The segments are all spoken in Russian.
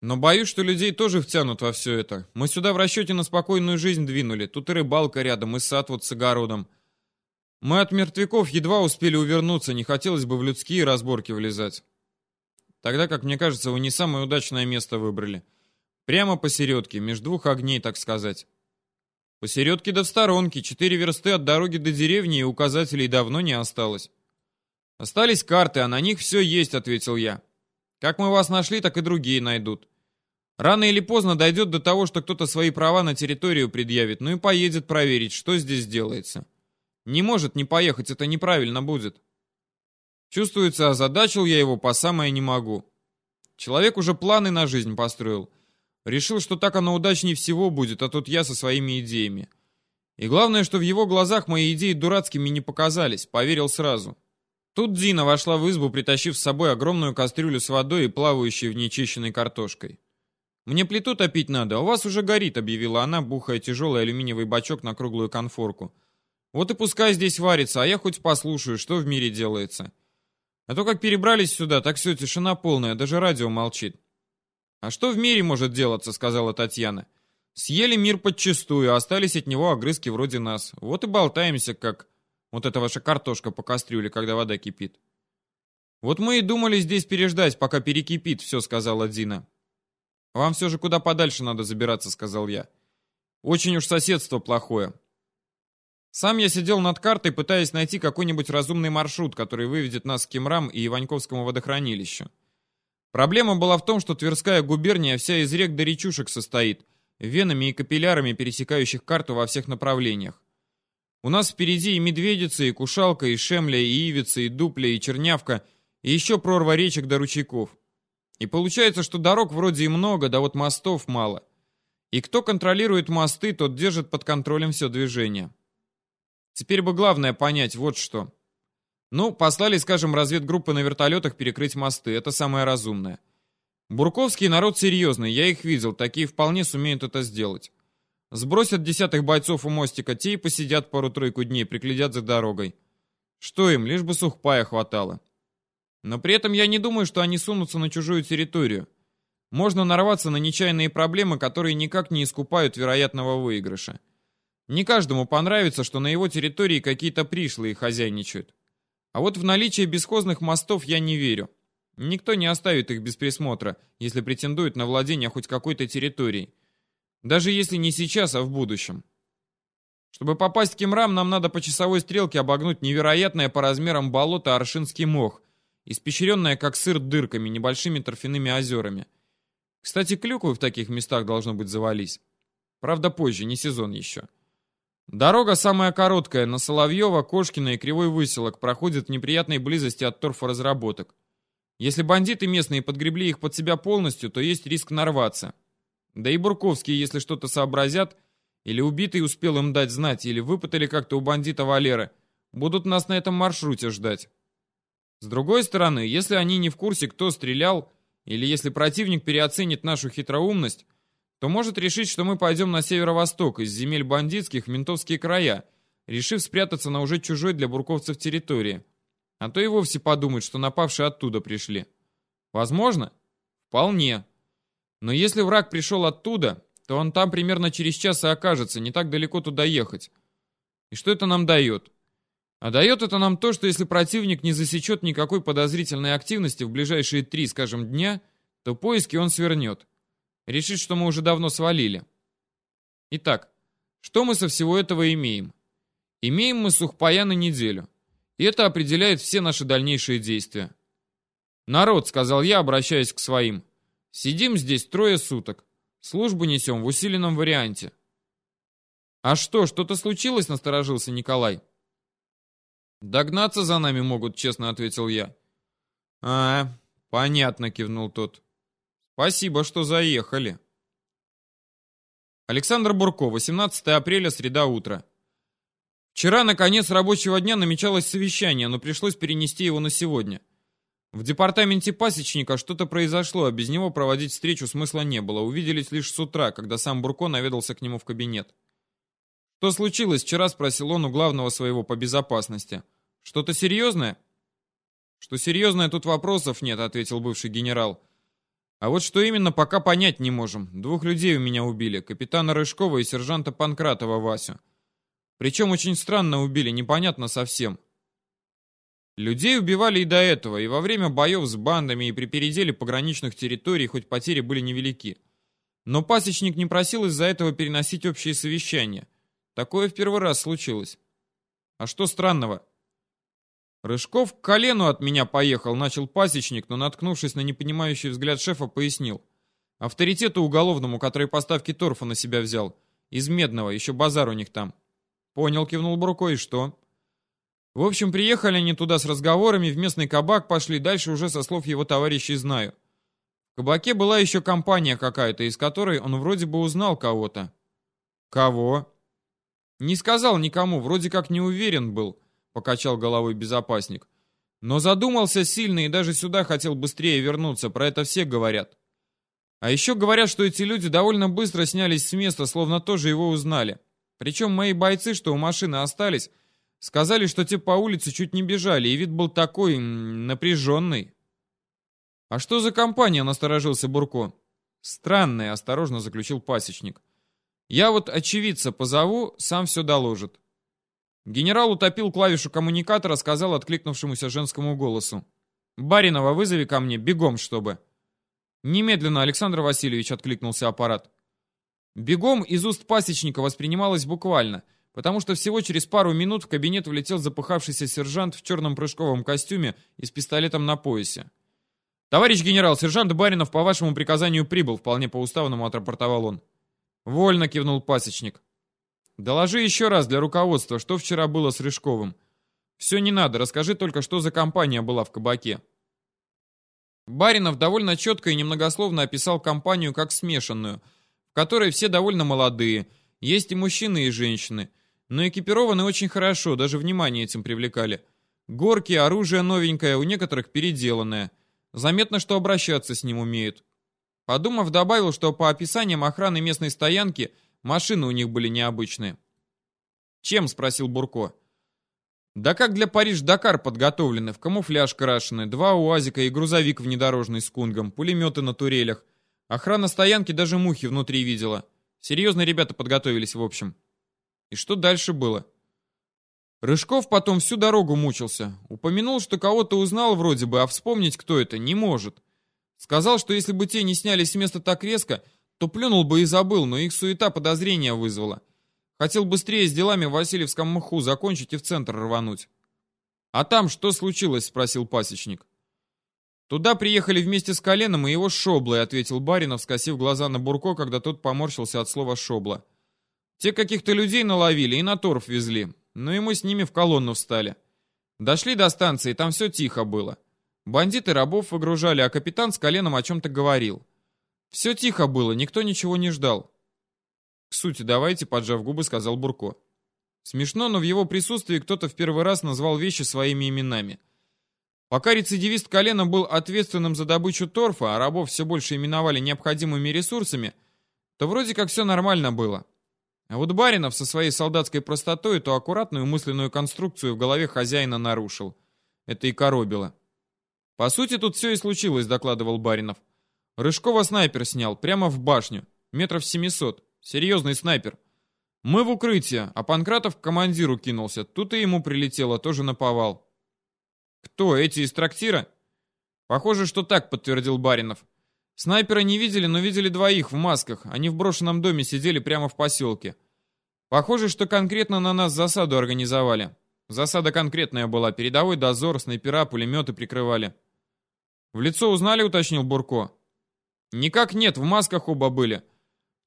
Но боюсь, что людей тоже втянут во все это. Мы сюда в расчете на спокойную жизнь двинули. Тут и рыбалка рядом, и сад вот с огородом. Мы от мертвяков едва успели увернуться, не хотелось бы в людские разборки влезать. Тогда, как мне кажется, вы не самое удачное место выбрали. Прямо посередке, между двух огней, так сказать. Посередке да в сторонке, четыре версты от дороги до деревни и указателей давно не осталось. Остались карты, а на них все есть, ответил я. Как мы вас нашли, так и другие найдут. Рано или поздно дойдет до того, что кто-то свои права на территорию предъявит, ну и поедет проверить, что здесь делается. Не может не поехать, это неправильно будет. Чувствуется, озадачил я его по самое не могу. Человек уже планы на жизнь построил. Решил, что так оно удачнее всего будет, а тут я со своими идеями. И главное, что в его глазах мои идеи дурацкими не показались, поверил сразу. Тут Дина вошла в избу, притащив с собой огромную кастрюлю с водой и плавающей в нечищенной картошкой. «Мне плиту топить надо, а у вас уже горит», — объявила она, бухая тяжелый алюминиевый бачок на круглую конфорку. «Вот и пускай здесь варится, а я хоть послушаю, что в мире делается. А то как перебрались сюда, так все, тишина полная, даже радио молчит». «А что в мире может делаться?» — сказала Татьяна. «Съели мир подчистую, а остались от него огрызки вроде нас. Вот и болтаемся, как...» Вот это ваша картошка по кастрюле, когда вода кипит. Вот мы и думали здесь переждать, пока перекипит, все сказала Дина. Вам все же куда подальше надо забираться, сказал я. Очень уж соседство плохое. Сам я сидел над картой, пытаясь найти какой-нибудь разумный маршрут, который выведет нас к Кимрам и Иваньковскому водохранилищу. Проблема была в том, что Тверская губерния вся из рек до речушек состоит, венами и капиллярами пересекающих карту во всех направлениях. У нас впереди и Медведица, и Кушалка, и Шемля, и Ивица, и Дупля, и Чернявка, и еще прорва речек до ручейков. И получается, что дорог вроде и много, да вот мостов мало. И кто контролирует мосты, тот держит под контролем все движение. Теперь бы главное понять вот что. Ну, послали, скажем, разведгруппы на вертолетах перекрыть мосты, это самое разумное. Бурковский народ серьезный, я их видел, такие вполне сумеют это сделать. Сбросят десятых бойцов у мостика, те и посидят пару-тройку дней, приглядят за дорогой. Что им, лишь бы сухпая хватало. Но при этом я не думаю, что они сунутся на чужую территорию. Можно нарваться на нечаянные проблемы, которые никак не искупают вероятного выигрыша. Не каждому понравится, что на его территории какие-то пришлые хозяйничают. А вот в наличие бесхозных мостов я не верю. Никто не оставит их без присмотра, если претендует на владение хоть какой-то территорией. Даже если не сейчас, а в будущем. Чтобы попасть в Кимрам, нам надо по часовой стрелке обогнуть невероятное по размерам болото Аршинский мох, испещренное как сыр дырками, небольшими торфяными озерами. Кстати, клюквы в таких местах должно быть завались. Правда, позже, не сезон еще. Дорога самая короткая, на Соловьева, Кошкина и Кривой Выселок проходит в неприятной близости от торфоразработок. Если бандиты местные подгребли их под себя полностью, то есть риск нарваться. Да и Бурковские, если что-то сообразят, или убитый успел им дать знать, или выпытали как-то у бандита Валеры, будут нас на этом маршруте ждать. С другой стороны, если они не в курсе, кто стрелял, или если противник переоценит нашу хитроумность, то может решить, что мы пойдем на северо-восток из земель бандитских в ментовские края, решив спрятаться на уже чужой для бурковцев территории. А то и вовсе подумать, что напавшие оттуда пришли. Возможно? Вполне. Но если враг пришел оттуда, то он там примерно через час и окажется, не так далеко туда ехать. И что это нам дает? А дает это нам то, что если противник не засечет никакой подозрительной активности в ближайшие три, скажем, дня, то поиски он свернет. Решит, что мы уже давно свалили. Итак, что мы со всего этого имеем? Имеем мы сухпая на неделю. И это определяет все наши дальнейшие действия. «Народ», — сказал я, обращаясь к своим, Сидим здесь трое суток. Службу несем в усиленном варианте. А что, что-то случилось, насторожился Николай. Догнаться за нами могут, честно ответил я. А, понятно, кивнул тот. Спасибо, что заехали. Александр Бурко, 18 апреля, среда утра. Вчера, наконец, рабочего дня намечалось совещание, но пришлось перенести его на сегодня. В департаменте пасечника что-то произошло, а без него проводить встречу смысла не было. Увиделись лишь с утра, когда сам Бурко наведался к нему в кабинет. «Что случилось вчера?» — спросил он у главного своего по безопасности. «Что-то серьезное?» «Что серьезное, тут вопросов нет», — ответил бывший генерал. А вот что именно, пока понять не можем. Двух людей у меня убили, капитана Рыжкова и сержанта Панкратова Васю. Причем очень странно убили, непонятно совсем. Людей убивали и до этого, и во время боев с бандами, и при переделе пограничных территорий, хоть потери были невелики. Но пасечник не просил из-за этого переносить общие совещания. Такое в первый раз случилось. А что странного? Рыжков к колену от меня поехал, начал пасечник, но, наткнувшись на непонимающий взгляд шефа, пояснил. Авторитету уголовному, который поставки торфа на себя взял. Из Медного, еще базар у них там. Понял, кивнул Бруко, и что? В общем, приехали они туда с разговорами, в местный кабак пошли, дальше уже со слов его товарищей знаю. В кабаке была еще компания какая-то, из которой он вроде бы узнал кого-то. Кого? Не сказал никому, вроде как не уверен был, покачал головой безопасник. Но задумался сильно и даже сюда хотел быстрее вернуться, про это все говорят. А еще говорят, что эти люди довольно быстро снялись с места, словно тоже его узнали. Причем мои бойцы, что у машины остались, Сказали, что те по улице чуть не бежали, и вид был такой напряженный. «А что за компания?» — насторожился Бурко. «Странная», — осторожно заключил пасечник. «Я вот очевидца позову, сам все доложит». Генерал утопил клавишу коммуникатора, сказал откликнувшемуся женскому голосу. «Баринова вызови ко мне, бегом, чтобы». «Немедленно, Александр Васильевич», — откликнулся аппарат. «Бегом» из уст пасечника воспринималось буквально — потому что всего через пару минут в кабинет влетел запыхавшийся сержант в черном прыжковом костюме и с пистолетом на поясе. «Товарищ генерал, сержант Баринов по вашему приказанию прибыл», вполне по уставному отрапортовал он. «Вольно», — кивнул пасечник. «Доложи еще раз для руководства, что вчера было с Рыжковым. Все не надо, расскажи только, что за компания была в кабаке». Баринов довольно четко и немногословно описал компанию как смешанную, в которой все довольно молодые, есть и мужчины, и женщины, но экипированы очень хорошо, даже внимание этим привлекали. Горки, оружие новенькое, у некоторых переделанное. Заметно, что обращаться с ним умеют. Подумав, добавил, что по описаниям охраны местной стоянки машины у них были необычные. «Чем?» — спросил Бурко. «Да как для Париж-Дакар подготовлены, в камуфляж крашены, два УАЗика и грузовик внедорожный с кунгом, пулеметы на турелях. Охрана стоянки даже мухи внутри видела. Серьезные ребята подготовились, в общем». И что дальше было? Рыжков потом всю дорогу мучился. Упомянул, что кого-то узнал вроде бы, а вспомнить, кто это, не может. Сказал, что если бы те не снялись с места так резко, то плюнул бы и забыл, но их суета подозрения вызвала. Хотел быстрее с делами в Васильевском мху закончить и в центр рвануть. «А там что случилось?» — спросил пасечник. «Туда приехали вместе с коленом и его шоблой», — ответил Баринов, скосив глаза на Бурко, когда тот поморщился от слова «шобла». Те каких-то людей наловили и на торф везли. Ну и мы с ними в колонну встали. Дошли до станции, там все тихо было. Бандиты рабов выгружали, а капитан с коленом о чем-то говорил. Все тихо было, никто ничего не ждал. К сути, давайте, поджав губы, сказал Бурко. Смешно, но в его присутствии кто-то в первый раз назвал вещи своими именами. Пока рецидивист колена был ответственным за добычу торфа, а рабов все больше именовали необходимыми ресурсами, то вроде как все нормально было. А вот Баринов со своей солдатской простотой эту аккуратную мысленную конструкцию в голове хозяина нарушил. Это и коробило. «По сути, тут все и случилось», — докладывал Баринов. Рыжкова снайпер снял, прямо в башню, метров семисот. Серьезный снайпер. Мы в укрытие, а Панкратов к командиру кинулся. Тут и ему прилетело, тоже наповал. «Кто, эти из трактира?» «Похоже, что так», — подтвердил Баринов. Снайпера не видели, но видели двоих в масках. Они в брошенном доме сидели прямо в поселке. Похоже, что конкретно на нас засаду организовали. Засада конкретная была. Передовой дозор, снайпера, пулеметы прикрывали. В лицо узнали, уточнил Бурко. Никак нет, в масках оба были.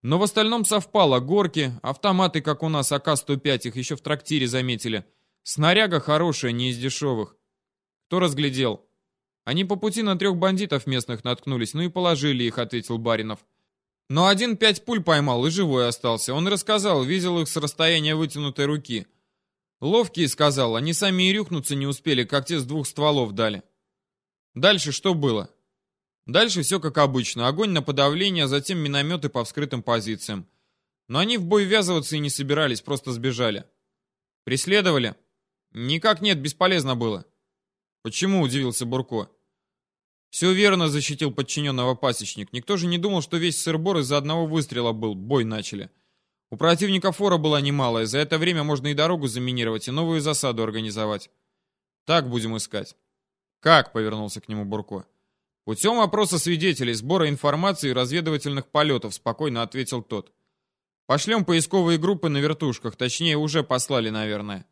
Но в остальном совпало. Горки, автоматы, как у нас, АК-105, их еще в трактире заметили. Снаряга хорошая, не из дешевых. Кто разглядел? Они по пути на трех бандитов местных наткнулись, ну и положили их, ответил Баринов. Но один пять пуль поймал и живой остался. Он рассказал, видел их с расстояния вытянутой руки. Ловкие, сказал, они сами и рюхнуться не успели, как те с двух стволов дали. Дальше что было? Дальше все как обычно. Огонь на подавление, затем минометы по вскрытым позициям. Но они в бой ввязываться и не собирались, просто сбежали. Преследовали? Никак нет, бесполезно было. «Почему?» — удивился Бурко. Все верно защитил подчиненного пасечник. Никто же не думал, что весь сырбор из-за одного выстрела был. Бой начали. У противника фора была немалая. За это время можно и дорогу заминировать, и новую засаду организовать. Так будем искать. Как? Повернулся к нему Бурко. Путем опроса свидетелей, сбора информации и разведывательных полетов, спокойно ответил тот. Пошлем поисковые группы на вертушках, точнее, уже послали, наверное.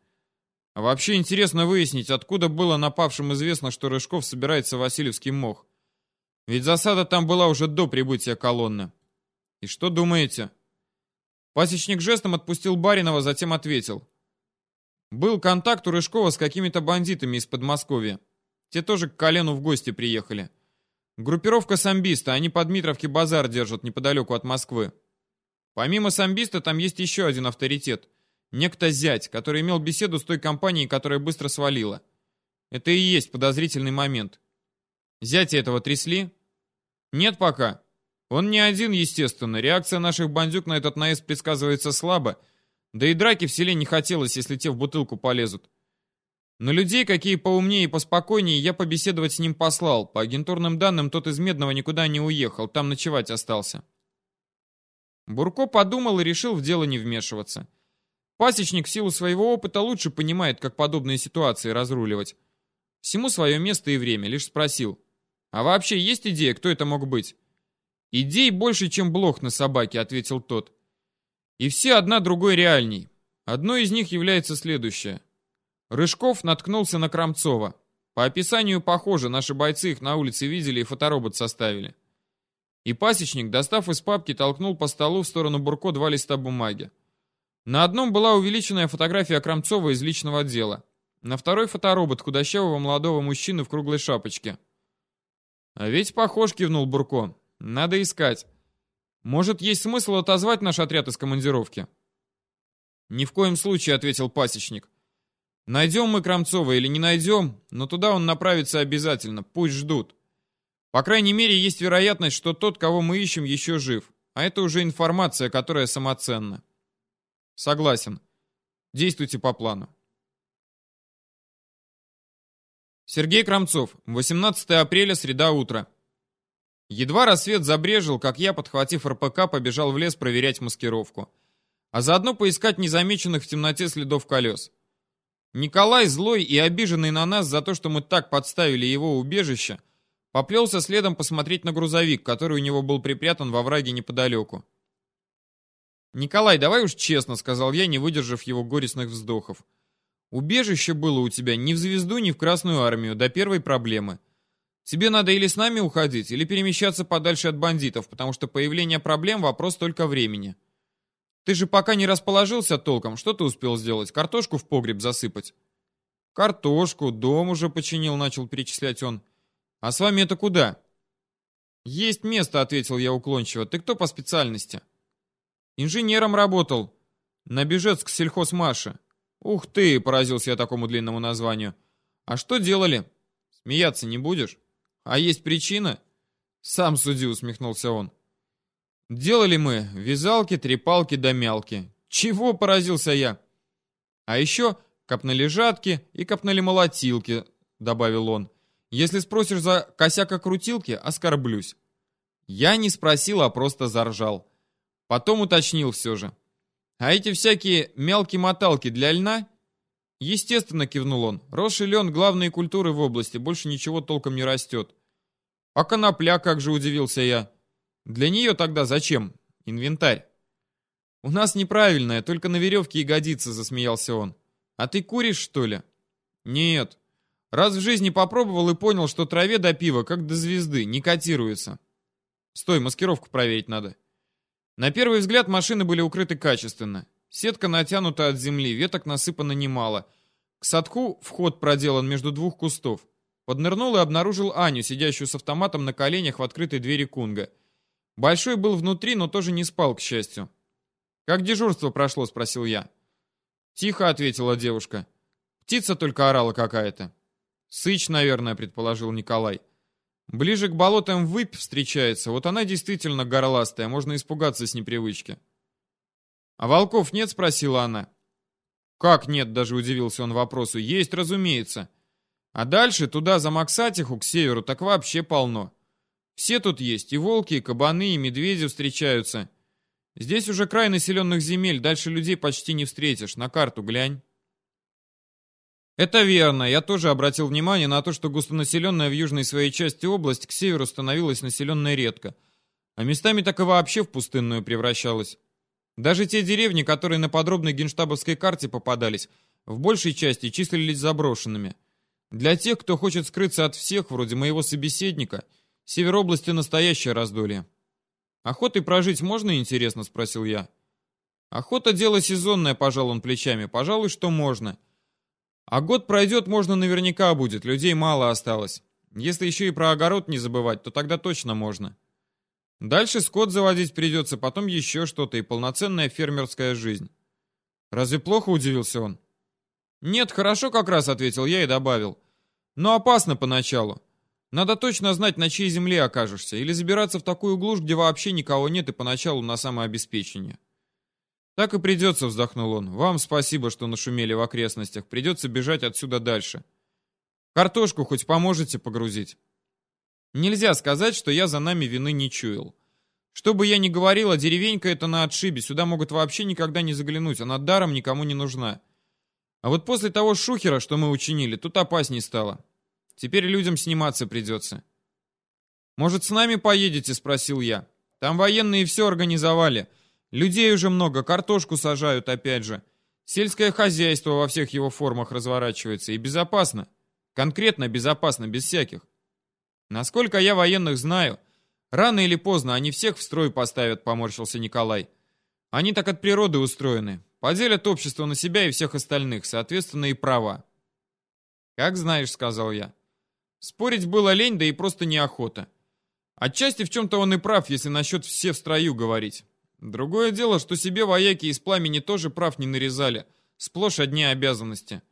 А вообще интересно выяснить, откуда было напавшим известно, что Рыжков собирается в Васильевский мох. Ведь засада там была уже до прибытия колонны. И что думаете? Пасечник жестом отпустил Баринова, затем ответил. Был контакт у Рыжкова с какими-то бандитами из Подмосковья. Те тоже к колену в гости приехали. Группировка самбиста, они по Дмитровке базар держат неподалеку от Москвы. Помимо самбиста там есть еще один авторитет — Некто зять, который имел беседу с той компанией, которая быстро свалила. Это и есть подозрительный момент. Зятя этого трясли? Нет пока. Он не один, естественно. Реакция наших бандюк на этот наезд предсказывается слабо. Да и драки в селе не хотелось, если те в бутылку полезут. Но людей, какие поумнее и поспокойнее, я побеседовать с ним послал. По агентурным данным, тот из Медного никуда не уехал, там ночевать остался. Бурко подумал и решил в дело не вмешиваться. Пасечник в силу своего опыта лучше понимает, как подобные ситуации разруливать. Всему свое место и время, лишь спросил. А вообще есть идея, кто это мог быть? Идей больше, чем блох на собаке, ответил тот. И все одна другой реальней. Одной из них является следующее. Рыжков наткнулся на Крамцова. По описанию похоже, наши бойцы их на улице видели и фоторобот составили. И пасечник, достав из папки, толкнул по столу в сторону Бурко два листа бумаги. На одном была увеличенная фотография Крамцова из личного отдела. На второй фоторобот худощавого молодого мужчины в круглой шапочке. «А ведь похож», — кивнул Бурко. «Надо искать. Может, есть смысл отозвать наш отряд из командировки?» «Ни в коем случае», — ответил пасечник. «Найдем мы Крамцова или не найдем, но туда он направится обязательно, пусть ждут. По крайней мере, есть вероятность, что тот, кого мы ищем, еще жив. А это уже информация, которая самоценна». Согласен. Действуйте по плану. Сергей Крамцов, 18 апреля, среда утра. Едва рассвет забрежил, как я, подхватив РПК, побежал в лес проверять маскировку. А заодно поискать незамеченных в темноте следов колес. Николай, злой и обиженный на нас за то, что мы так подставили его убежище, поплелся следом посмотреть на грузовик, который у него был припрятан во враге неподалеку. «Николай, давай уж честно», — сказал я, не выдержав его горестных вздохов. «Убежище было у тебя ни в звезду, ни в Красную Армию, до первой проблемы. Тебе надо или с нами уходить, или перемещаться подальше от бандитов, потому что появление проблем — вопрос только времени. Ты же пока не расположился толком, что ты успел сделать? Картошку в погреб засыпать?» «Картошку, дом уже починил», — начал перечислять он. «А с вами это куда?» «Есть место», — ответил я уклончиво. «Ты кто по специальности?» Инженером работал. На Бежецк сельхозмаше. Ух ты, поразился я такому длинному названию. А что делали? Смеяться не будешь? А есть причина? Сам суди, усмехнулся он. Делали мы вязалки, трепалки да мялки. Чего, поразился я. А еще копнали жатки и копнали молотилки, добавил он. Если спросишь за косяка крутилки, оскорблюсь. Я не спросил, а просто заржал. Потом уточнил все же. А эти всякие мелкие-моталки для льна? Естественно, кивнул он. Рожь и лен — главные культуры в области, больше ничего толком не растет. А конопля, как же удивился я. Для нее тогда зачем? Инвентарь. У нас неправильное, только на веревке и годится, засмеялся он. А ты куришь, что ли? Нет. Раз в жизни попробовал и понял, что траве до пива, как до звезды, не котируется. Стой, маскировку проверить надо. На первый взгляд машины были укрыты качественно. Сетка натянута от земли, веток насыпано немало. К садку вход проделан между двух кустов. Поднырнул и обнаружил Аню, сидящую с автоматом на коленях в открытой двери Кунга. Большой был внутри, но тоже не спал, к счастью. «Как дежурство прошло?» — спросил я. «Тихо», — ответила девушка. «Птица только орала какая-то». «Сыч, наверное», — предположил Николай. Ближе к болотам выпь встречается, вот она действительно горластая, можно испугаться с непривычки. «А волков нет?» — спросила она. «Как нет?» — даже удивился он вопросу. «Есть, разумеется. А дальше, туда, за Максатиху, к северу, так вообще полно. Все тут есть, и волки, и кабаны, и медведи встречаются. Здесь уже край населенных земель, дальше людей почти не встретишь. На карту глянь. Это верно. Я тоже обратил внимание на то, что густонаселенная в южной своей части область к северу становилась населенной редко. А местами так и вообще в пустынную превращалась. Даже те деревни, которые на подробной генштабовской карте попадались, в большей части числились заброшенными. Для тех, кто хочет скрыться от всех, вроде моего собеседника, север области настоящее раздолье. «Охотой прожить можно, интересно?» — спросил я. «Охота — дело сезонное», — пожал он плечами. «Пожалуй, что можно». А год пройдет, можно наверняка будет, людей мало осталось. Если еще и про огород не забывать, то тогда точно можно. Дальше скот заводить придется, потом еще что-то и полноценная фермерская жизнь. Разве плохо удивился он? Нет, хорошо как раз, ответил я и добавил. Но опасно поначалу. Надо точно знать, на чьей земле окажешься, или забираться в такую глушь, где вообще никого нет и поначалу на самообеспечение. «Так и придется», — вздохнул он. «Вам спасибо, что нашумели в окрестностях. Придется бежать отсюда дальше. Картошку хоть поможете погрузить?» Нельзя сказать, что я за нами вины не чуял. Что бы я ни говорил, а деревенька это на отшибе, сюда могут вообще никогда не заглянуть, она даром никому не нужна. А вот после того шухера, что мы учинили, тут опасней стало. Теперь людям сниматься придется. «Может, с нами поедете?» — спросил я. «Там военные все организовали». Людей уже много, картошку сажают опять же. Сельское хозяйство во всех его формах разворачивается и безопасно. Конкретно безопасно, без всяких. Насколько я военных знаю, рано или поздно они всех в строй поставят, поморщился Николай. Они так от природы устроены. Поделят общество на себя и всех остальных, соответственно и права. Как знаешь, сказал я. Спорить было лень, да и просто неохота. Отчасти в чем-то он и прав, если насчет все в строю говорить. Другое дело, что себе вояки из пламени тоже прав не нарезали. Сплошь одни обязанности.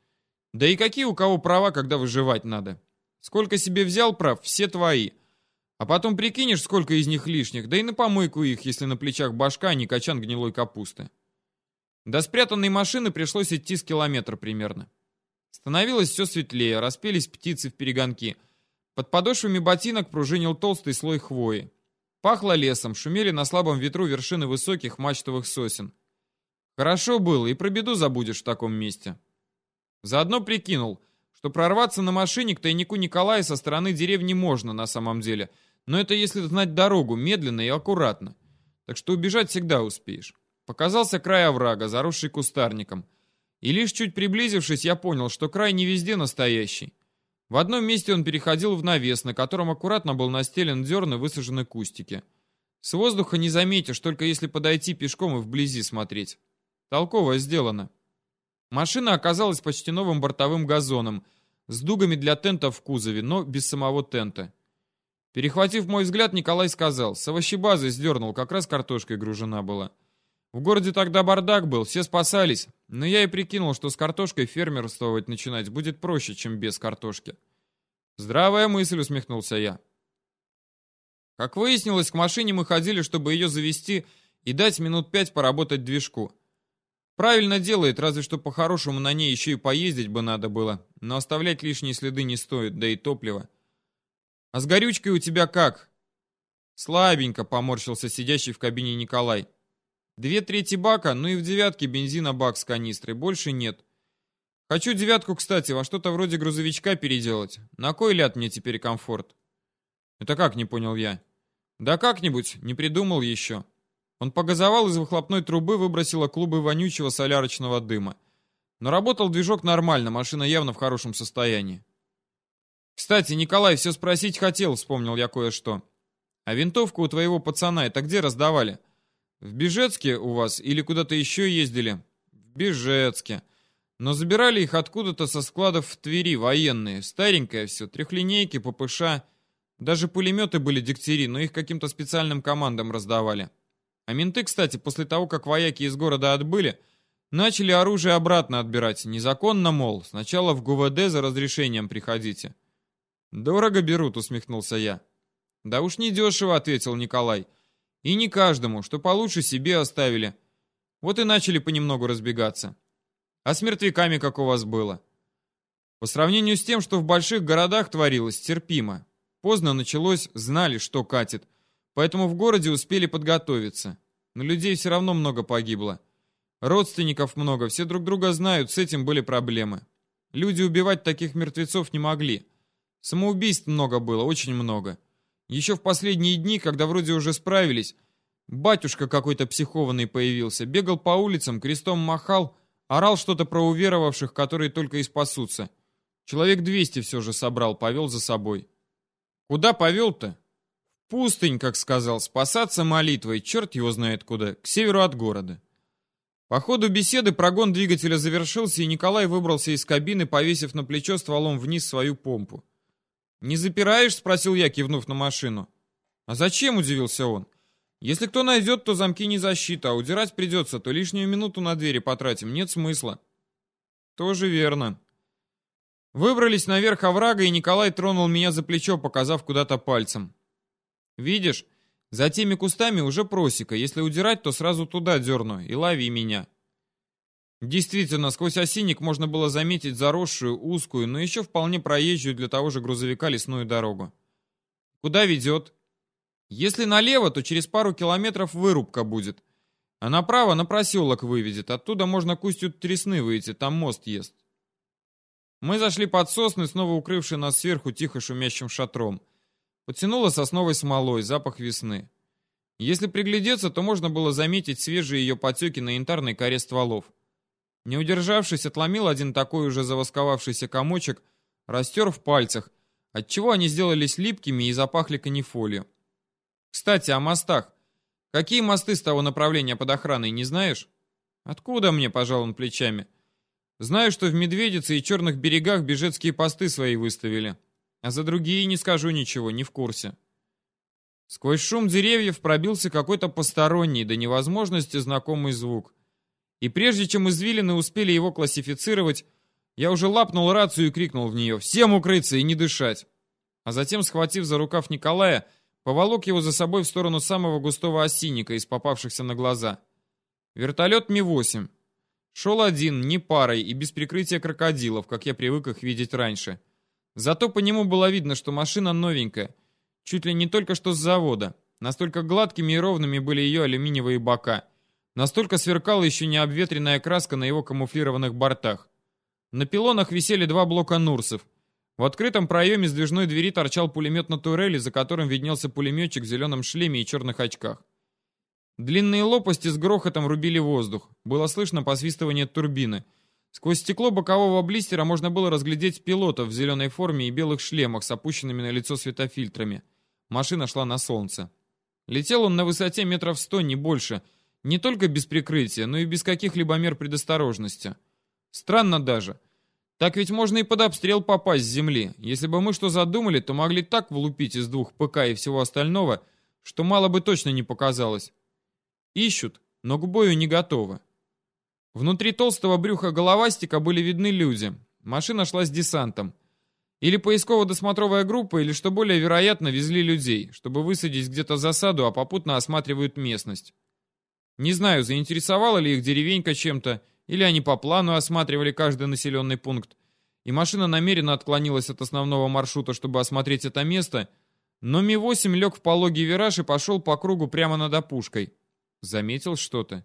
Да и какие у кого права, когда выживать надо? Сколько себе взял прав, все твои. А потом прикинешь, сколько из них лишних, да и на помойку их, если на плечах башка, а не качан гнилой капусты. До спрятанной машины пришлось идти с километра примерно. Становилось все светлее, распелись птицы в перегонки. Под подошвами ботинок пружинил толстый слой хвои. Пахло лесом, шумели на слабом ветру вершины высоких мачтовых сосен. Хорошо было, и про беду забудешь в таком месте. Заодно прикинул, что прорваться на машине к тайнику Николая со стороны деревни можно на самом деле, но это если знать дорогу, медленно и аккуратно. Так что убежать всегда успеешь. Показался край оврага, заросший кустарником. И лишь чуть приблизившись, я понял, что край не везде настоящий. В одном месте он переходил в навес, на котором аккуратно был настелен дерн и высажены кустики. С воздуха не заметишь, только если подойти пешком и вблизи смотреть. Толково сделано. Машина оказалась почти новым бортовым газоном, с дугами для тента в кузове, но без самого тента. Перехватив мой взгляд, Николай сказал, с овощебазы сдернул, как раз картошкой гружена была. В городе тогда бардак был, все спасались, но я и прикинул, что с картошкой фермерствовать начинать будет проще, чем без картошки. Здравая мысль, усмехнулся я. Как выяснилось, к машине мы ходили, чтобы ее завести и дать минут пять поработать движку. Правильно делает, разве что по-хорошему на ней еще и поездить бы надо было, но оставлять лишние следы не стоит, да и топливо. А с горючкой у тебя как? Слабенько поморщился сидящий в кабине Николай. Две трети бака, ну и в девятке бензина бак с канистрой, больше нет. Хочу девятку, кстати, во что-то вроде грузовичка переделать. На кой ляд мне теперь комфорт? Это как, не понял я. Да как-нибудь, не придумал еще. Он погазовал из выхлопной трубы, выбросила клубы вонючего солярочного дыма. Но работал движок нормально, машина явно в хорошем состоянии. «Кстати, Николай, все спросить хотел», — вспомнил я кое-что. «А винтовку у твоего пацана это где раздавали? В Бежецке у вас или куда-то еще ездили? В Бежецке. Но забирали их откуда-то со складов в Твери, военные. Старенькое все, трехлинейки, ППШ. Даже пулеметы были дегтяри, но их каким-то специальным командам раздавали. А менты, кстати, после того, как вояки из города отбыли, начали оружие обратно отбирать. Незаконно, мол, сначала в ГУВД за разрешением приходите. «Дорого берут», — усмехнулся я. «Да уж не дешево», — ответил Николай. И не каждому, что получше себе оставили. Вот и начали понемногу разбегаться. А с мертвяками как у вас было? По сравнению с тем, что в больших городах творилось, терпимо. Поздно началось, знали, что катит. Поэтому в городе успели подготовиться. Но людей все равно много погибло. Родственников много, все друг друга знают, с этим были проблемы. Люди убивать таких мертвецов не могли. Самоубийств много было, очень много. Еще в последние дни, когда вроде уже справились, батюшка какой-то психованный появился, бегал по улицам, крестом махал, орал что-то про уверовавших, которые только и спасутся. Человек 200 все же собрал, повел за собой. Куда повел-то? В пустынь, как сказал, спасаться молитвой, черт его знает куда, к северу от города. По ходу беседы прогон двигателя завершился, и Николай выбрался из кабины, повесив на плечо стволом вниз свою помпу. «Не запираешь?» — спросил я, кивнув на машину. «А зачем?» — удивился он. «Если кто найдет, то замки не защита, а удирать придется, то лишнюю минуту на двери потратим, нет смысла». «Тоже верно». Выбрались наверх оврага, и Николай тронул меня за плечо, показав куда-то пальцем. «Видишь, за теми кустами уже просека. Если удирать, то сразу туда дерну и лови меня». Действительно, сквозь осинник можно было заметить заросшую, узкую, но еще вполне проезжую для того же грузовика лесную дорогу. «Куда ведет?» «Если налево, то через пару километров вырубка будет. А направо на проселок выведет. Оттуда можно к устью Тресны выйти, там мост есть». Мы зашли под сосны, снова укрывшие нас сверху тихо шумящим шатром. Потянуло сосновой смолой, запах весны. Если приглядеться, то можно было заметить свежие ее потеки на янтарной коре стволов. Не удержавшись, отломил один такой уже завосковавшийся комочек, растер в пальцах, отчего они сделались липкими и запахли канифолью. Кстати, о мостах. Какие мосты с того направления под охраной, не знаешь? Откуда мне, пожал он плечами? — Знаю, что в Медведице и Черных берегах бежецкие посты свои выставили. А за другие не скажу ничего, не в курсе. Сквозь шум деревьев пробился какой-то посторонний, до невозможности знакомый звук. И прежде чем извилины успели его классифицировать, я уже лапнул рацию и крикнул в нее «Всем укрыться и не дышать!» А затем, схватив за рукав Николая, поволок его за собой в сторону самого густого осинника из попавшихся на глаза. Вертолет Ми-8. Шел один, не парой и без прикрытия крокодилов, как я привык их видеть раньше. Зато по нему было видно, что машина новенькая, чуть ли не только что с завода. Настолько гладкими и ровными были ее алюминиевые бока. Настолько сверкала еще не обветренная краска на его камуфлированных бортах. На пилонах висели два блока Нурсов. В открытом проеме сдвижной двери торчал пулемет на турели, за которым виднелся пулеметчик в зеленом шлеме и черных очках. Длинные лопасти с грохотом рубили воздух. Было слышно посвистывание турбины. Сквозь стекло бокового блистера можно было разглядеть пилотов в зеленой форме и белых шлемах с опущенными на лицо светофильтрами. Машина шла на солнце. Летел он на высоте метров сто, не больше. Не только без прикрытия, но и без каких-либо мер предосторожности. Странно даже. Так ведь можно и под обстрел попасть с земли. Если бы мы что задумали, то могли так влупить из двух ПК и всего остального, что мало бы точно не показалось. Ищут, но к бою не готовы. Внутри толстого брюха головастика были видны люди. Машина шла с десантом. Или поисково-досмотровая группа, или, что более вероятно, везли людей, чтобы высадить где-то засаду, а попутно осматривают местность. Не знаю, заинтересовала ли их деревенька чем-то, или они по плану осматривали каждый населенный пункт, и машина намеренно отклонилась от основного маршрута, чтобы осмотреть это место, но Ми-8 лег в пологий вираж и пошел по кругу прямо над опушкой. Заметил что-то?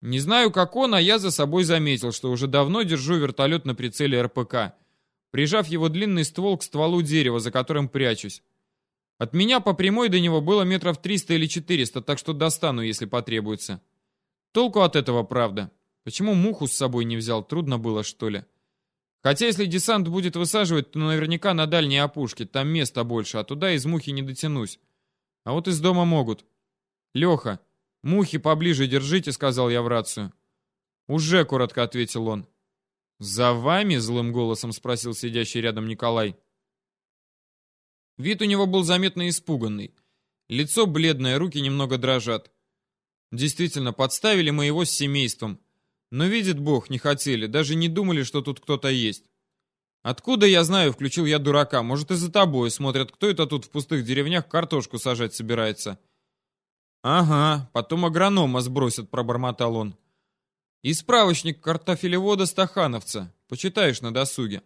Не знаю, как он, а я за собой заметил, что уже давно держу вертолет на прицеле РПК, прижав его длинный ствол к стволу дерева, за которым прячусь. От меня по прямой до него было метров 300 или 400, так что достану, если потребуется. Толку от этого, правда. Почему муху с собой не взял, трудно было, что ли? Хотя если десант будет высаживать, то наверняка на дальней опушке, там места больше, а туда из мухи не дотянусь. А вот из дома могут. Леха, «Мухи поближе держите», — сказал я в рацию. «Уже», — коротко ответил он. «За вами?» — злым голосом спросил сидящий рядом Николай. Вид у него был заметно испуганный. Лицо бледное, руки немного дрожат. Действительно, подставили мы его с семейством. Но, видит Бог, не хотели, даже не думали, что тут кто-то есть. «Откуда я знаю?» — включил я дурака. «Может, и за тобой смотрят, кто это тут в пустых деревнях картошку сажать собирается?» «Ага, потом агронома сбросят», — пробормотал он. И справочник картофелевода Стахановца. Почитаешь на досуге.